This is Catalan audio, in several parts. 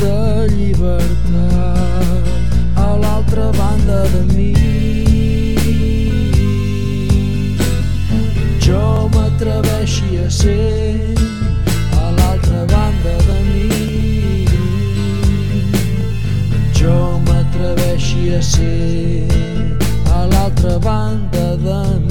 de llibertat a l'altra banda de mi. Jo m'atreveixi a ser a l'altra banda de mi. Jo m'atreveixi a ser a l'altra banda de mi.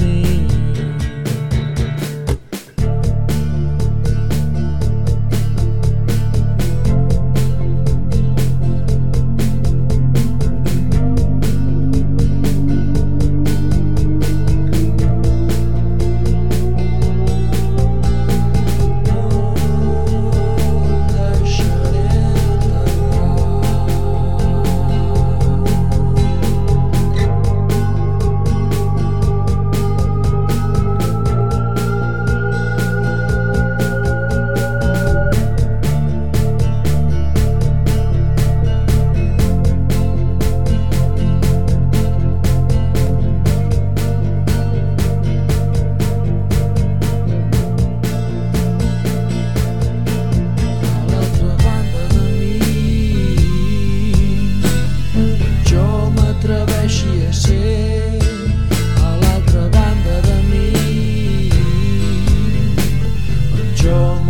your